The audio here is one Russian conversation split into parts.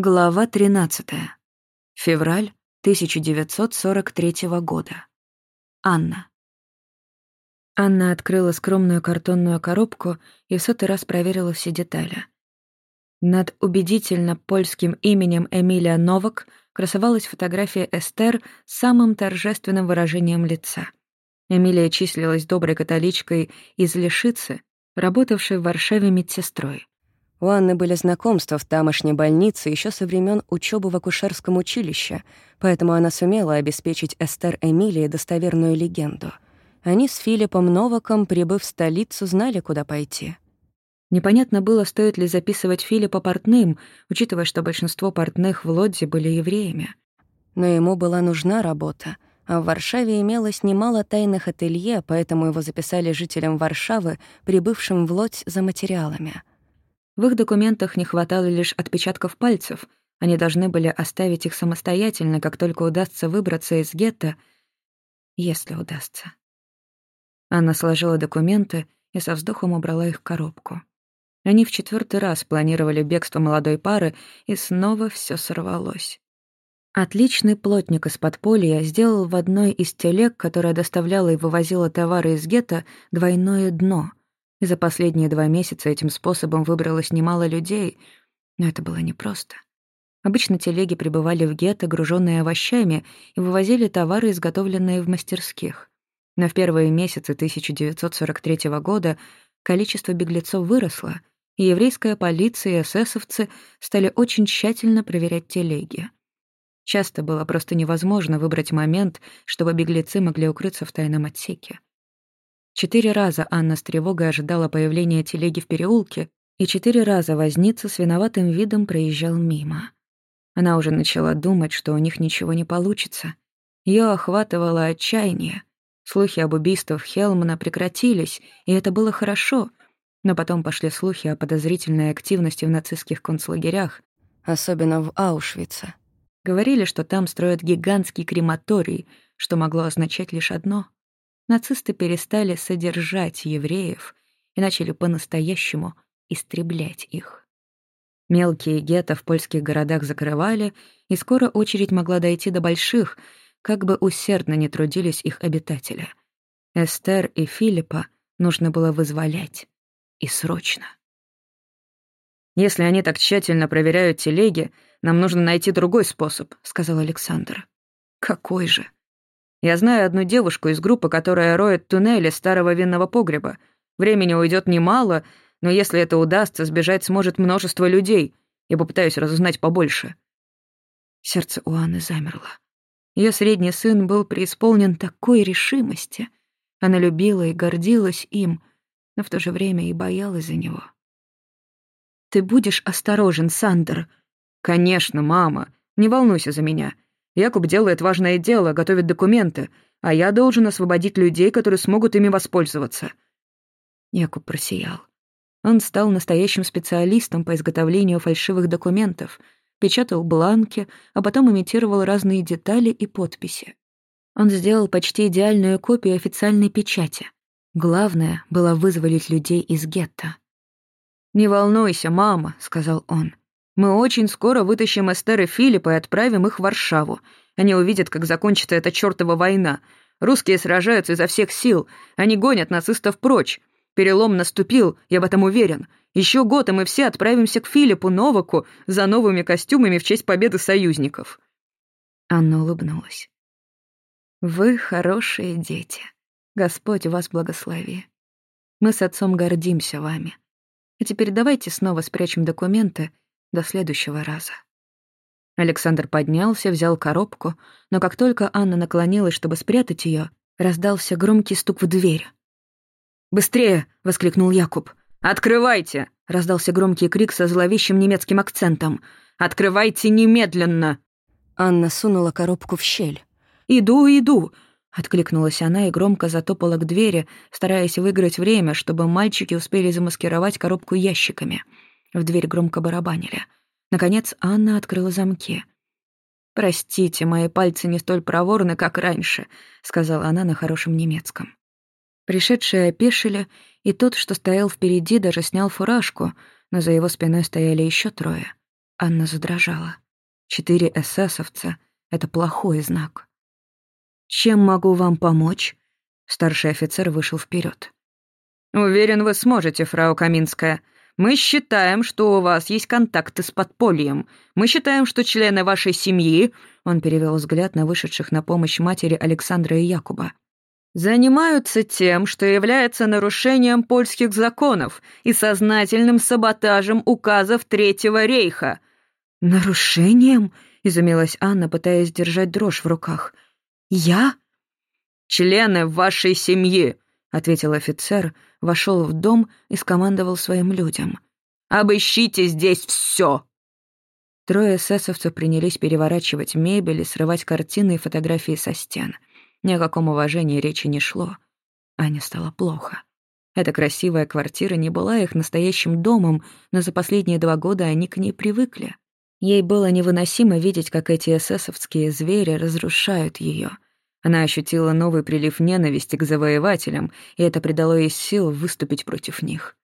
Глава 13. Февраль 1943 года. Анна. Анна открыла скромную картонную коробку и в сотый раз проверила все детали. Над убедительно польским именем Эмилия Новак красовалась фотография Эстер с самым торжественным выражением лица. Эмилия числилась доброй католичкой из Лешицы, работавшей в Варшаве медсестрой. У Анны были знакомства в тамошней больнице еще со времен учебы в акушерском училище, поэтому она сумела обеспечить Эстер Эмилии достоверную легенду. Они с Филиппом Новаком, прибыв в столицу, знали, куда пойти. Непонятно было, стоит ли записывать Филиппа портным, учитывая, что большинство портных в Лодзе были евреями. Но ему была нужна работа, а в Варшаве имелось немало тайных ателье, поэтому его записали жителям Варшавы, прибывшим в Лодзь за материалами — в их документах не хватало лишь отпечатков пальцев. Они должны были оставить их самостоятельно, как только удастся выбраться из гетто, если удастся. Анна сложила документы и со вздохом убрала их в коробку. Они в четвертый раз планировали бегство молодой пары, и снова все сорвалось. Отличный плотник из подполья сделал в одной из телег, которая доставляла и вывозила товары из гетто, двойное дно — и за последние два месяца этим способом выбралось немало людей, но это было непросто. Обычно телеги прибывали в гетто, груженные овощами, и вывозили товары, изготовленные в мастерских. Но в первые месяцы 1943 года количество беглецов выросло, и еврейская полиция и эсэсовцы стали очень тщательно проверять телеги. Часто было просто невозможно выбрать момент, чтобы беглецы могли укрыться в тайном отсеке. Четыре раза Анна с тревогой ожидала появления телеги в переулке, и четыре раза возница с виноватым видом проезжал мимо. Она уже начала думать, что у них ничего не получится. Ее охватывало отчаяние. Слухи об убийствах Хелмана прекратились, и это было хорошо. Но потом пошли слухи о подозрительной активности в нацистских концлагерях, особенно в Аушвице. Говорили, что там строят гигантский крематорий, что могло означать лишь одно — нацисты перестали содержать евреев и начали по-настоящему истреблять их. Мелкие гетто в польских городах закрывали, и скоро очередь могла дойти до больших, как бы усердно не трудились их обитатели. Эстер и Филиппа нужно было вызволять. И срочно. «Если они так тщательно проверяют телеги, нам нужно найти другой способ», — сказал Александр. «Какой же?» Я знаю одну девушку из группы, которая роет туннели старого винного погреба. Времени уйдет немало, но если это удастся, сбежать сможет множество людей. Я попытаюсь разузнать побольше». Сердце у Анны замерло. Ее средний сын был преисполнен такой решимости. Она любила и гордилась им, но в то же время и боялась за него. «Ты будешь осторожен, Сандер?» «Конечно, мама. Не волнуйся за меня. Якуб делает важное дело, готовит документы, а я должен освободить людей, которые смогут ими воспользоваться». Якуб просиял. Он стал настоящим специалистом по изготовлению фальшивых документов, печатал бланки, а потом имитировал разные детали и подписи. Он сделал почти идеальную копию официальной печати. Главное было вызволить людей из гетто. «Не волнуйся, мама», — сказал он. Мы очень скоро вытащим Эстер и Филиппа и отправим их в Варшаву. Они увидят, как закончится эта чёртова война. Русские сражаются изо всех сил. Они гонят нацистов прочь. Перелом наступил, я в этом уверен. Еще год, и мы все отправимся к Филиппу Новаку за новыми костюмами в честь победы союзников». Анна улыбнулась. «Вы хорошие дети. Господь вас благослови. Мы с отцом гордимся вами. А теперь давайте снова спрячем документы до следующего раза. Александр поднялся, взял коробку, но как только Анна наклонилась, чтобы спрятать ее, раздался громкий стук в дверь. «Быстрее!» — воскликнул Якуб. «Открывайте!» — раздался громкий крик со зловещим немецким акцентом. «Открывайте немедленно!» Анна сунула коробку в щель. «Иду, иду!» — откликнулась она и громко затопала к двери, стараясь выиграть время, чтобы мальчики успели замаскировать коробку ящиками — в дверь громко барабанили. Наконец Анна открыла замки. «Простите, мои пальцы не столь проворны, как раньше», — сказала она на хорошем немецком. Пришедшие опешили, и тот, что стоял впереди, даже снял фуражку, но за его спиной стояли еще трое. Анна задрожала. Четыре эсэсовца — это плохой знак. «Чем могу вам помочь?» Старший офицер вышел вперед. «Уверен, вы сможете, фрау Каминская. Мы считаем, что у вас есть контакты с подпольем. Мы считаем, что члены вашей семьи...» Он перевел взгляд на вышедших на помощь матери Александра и Якуба. «Занимаются тем, что является нарушением польских законов и сознательным саботажем указов Третьего рейха». «Нарушением?» — изумилась Анна, пытаясь держать дрожь в руках. «Я?» «Члены вашей семьи», — ответил офицер, вошел в дом и скомандовал своим людям. «Обыщите здесь все!» Трое эсэсовцев принялись переворачивать мебель и срывать картины и фотографии со стен. Ни о каком уважении речи не шло. Ане стало плохо. Эта красивая квартира не была их настоящим домом, но за последние два года они к ней привыкли. Ей было невыносимо видеть, как эти эсэсовские звери разрушают ее — она ощутила новый прилив ненависти к завоевателям, и это придало ей сил выступить против них.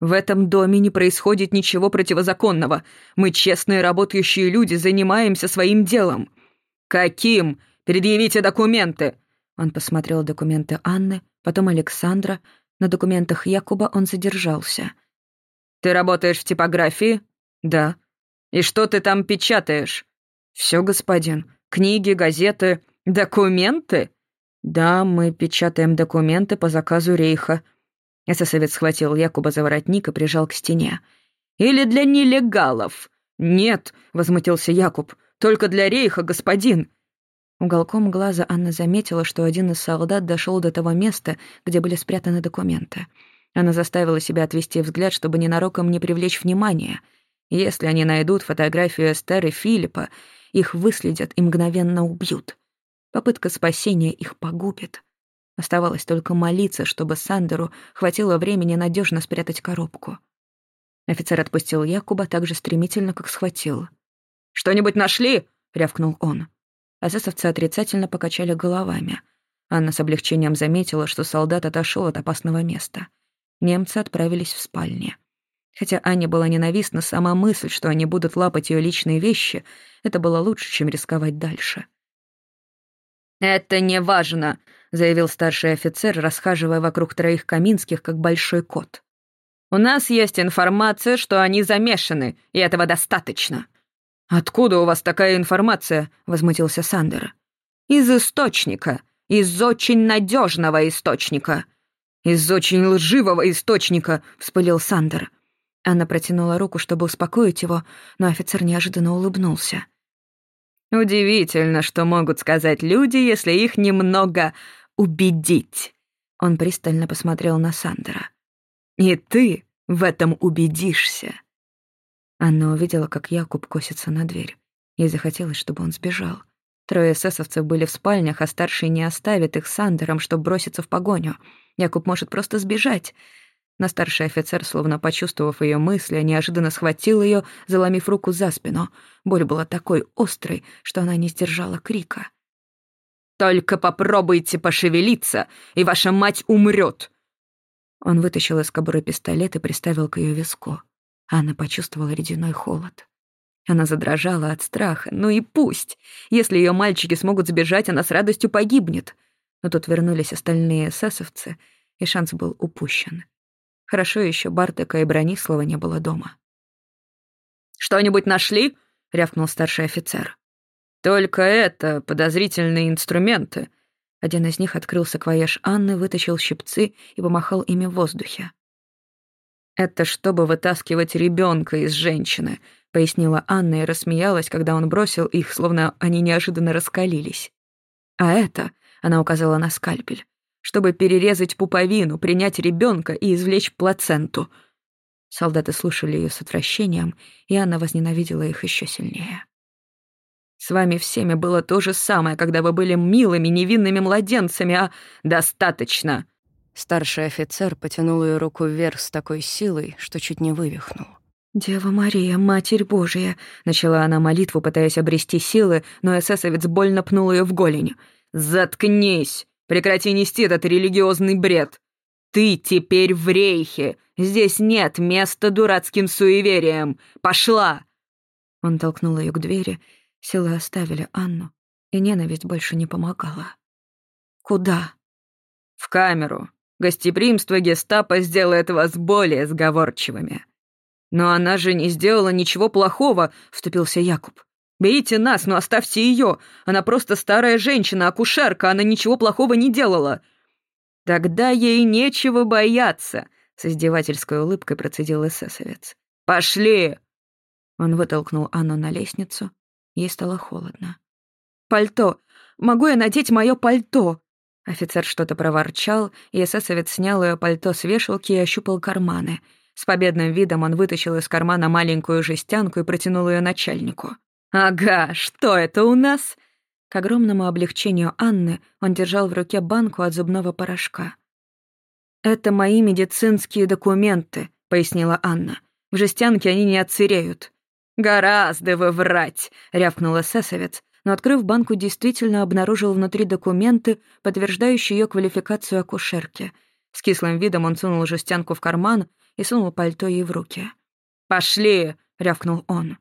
«В этом доме не происходит ничего противозаконного. Мы честные работающие люди, занимаемся своим делом». «Каким? Предъявите документы!» Он посмотрел документы Анны, потом Александра. На документах Якуба он задержался. «Ты работаешь в типографии?» «Да». «И что ты там печатаешь?» «Все, господин. Книги, газеты, «Документы?» «Да, мы печатаем документы по заказу Рейха». Эсэсовец схватил Якуба за воротник и прижал к стене. «Или для нелегалов?» «Нет», — возмутился Якуб, — «только для Рейха, господин». Уголком глаза Анна заметила, что один из солдат дошел до того места, где были спрятаны документы. Она заставила себя отвести взгляд, чтобы ненароком не привлечь внимания. Если они найдут фотографию Эстер и Филиппа, их выследят и мгновенно убьют. Попытка спасения их погубит. Оставалось только молиться, чтобы Сандеру хватило времени надежно спрятать коробку. Офицер отпустил Якуба так же стремительно, как схватил. «Что-нибудь нашли?» — рявкнул он. Азесовцы отрицательно покачали головами. Анна с облегчением заметила, что солдат отошел от опасного места. Немцы отправились в спальне. Хотя Анне была ненавистна сама мысль, что они будут лапать ее личные вещи, это было лучше, чем рисковать дальше. «Это не важно», — заявил старший офицер, расхаживая вокруг троих каминских, как большой кот. «У нас есть информация, что они замешаны, и этого достаточно». «Откуда у вас такая информация?» — возмутился Сандер. «Из источника. Из очень надежного источника». «Из очень лживого источника», — вспылил Сандер. Анна протянула руку, чтобы успокоить его, но офицер неожиданно улыбнулся. Удивительно, что могут сказать люди, если их немного убедить. Он пристально посмотрел на Сандера. И ты в этом убедишься. Анна увидела, как Якуб косится на дверь. Ей захотелось, чтобы он сбежал. Трое эсэсовцев были в спальнях, а старший не оставит их Сандером, чтобы броситься в погоню. Якуб может просто сбежать. Но старший офицер, словно почувствовав ее мысли, неожиданно схватил ее, заломив руку за спину. Боль была такой острой, что она не сдержала крика. «Только попробуйте пошевелиться, и ваша мать умрет!» Он вытащил из кобуры пистолет и приставил к ее виску. Анна почувствовала ледяной холод. Она задрожала от страха. Ну и пусть. Если ее мальчики смогут сбежать, она с радостью погибнет. Но тут вернулись остальные эсэсовцы, и шанс был упущен. Хорошо еще Бартека и Бронислава не было дома. «Что-нибудь нашли?» — рявкнул старший офицер. «Только это, подозрительные инструменты». Один из них открыл саквояж Анны, вытащил щипцы и помахал ими в воздухе. «Это чтобы вытаскивать ребенка из женщины», — пояснила Анна и рассмеялась, когда он бросил их, словно они неожиданно раскалились. «А это», — она указала на скальпель, чтобы перерезать пуповину, принять ребенка и извлечь плаценту. Солдаты слушали ее с отвращением, и она возненавидела их еще сильнее. «С вами всеми было то же самое, когда вы были милыми, невинными младенцами, а достаточно!» Старший офицер потянул ее руку вверх с такой силой, что чуть не вывихнул. «Дева Мария, Матерь Божия!» — начала она молитву, пытаясь обрести силы, но эсэсовец больно пнул ее в голень. «Заткнись!» Прекрати нести этот религиозный бред. Ты теперь в рейхе. Здесь нет места дурацким суевериям. Пошла!» Он толкнул ее к двери, силы оставили Анну, и ненависть больше не помогала. «Куда?» «В камеру. Гостеприимство гестапо сделает вас более сговорчивыми». «Но она же не сделала ничего плохого», — вступился Якуб. «Берите нас, но оставьте ее. Она просто старая женщина, акушерка, она ничего плохого не делала». «Тогда ей нечего бояться», — с издевательской улыбкой процедил эсэсовец. «Пошли!» Он вытолкнул Анну на лестницу. Ей стало холодно. «Пальто! Могу я надеть мое пальто?» Офицер что-то проворчал, и эсэсовец снял ее пальто с вешалки и ощупал карманы. С победным видом он вытащил из кармана маленькую жестянку и протянул ее начальнику. «Ага, что это у нас?» К огромному облегчению Анны он держал в руке банку от зубного порошка. «Это мои медицинские документы», — пояснила Анна. «В жестянке они не отсыреют». «Гораздо вы врать», — рявкнул эсэсовец, но, открыв банку, действительно обнаружил внутри документы, подтверждающие ее квалификацию акушерки. С кислым видом он сунул жестянку в карман и сунул пальто ей в руки. «Пошли!» — рявкнул он.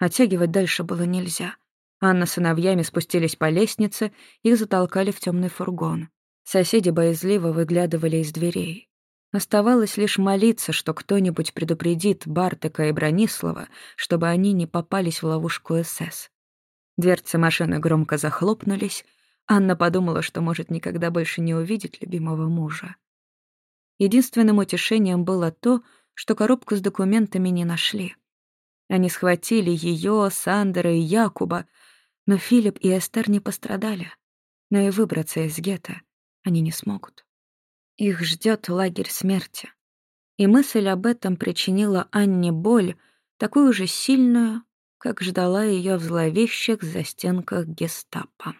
Оттягивать дальше было нельзя. Анна с сыновьями спустились по лестнице, их затолкали в темный фургон. Соседи боязливо выглядывали из дверей. Оставалось лишь молиться, что кто-нибудь предупредит Бартека и Бронислава, чтобы они не попались в ловушку СС. Дверцы машины громко захлопнулись. Анна подумала, что может никогда больше не увидеть любимого мужа. Единственным утешением было то, что коробку с документами не нашли. Они схватили ее, Сандера и Якуба, но Филипп и Эстер не пострадали. Но и выбраться из гетто они не смогут. Их ждет лагерь смерти. И мысль об этом причинила Анне боль, такую же сильную, как ждала ее в зловещих застенках гестапо.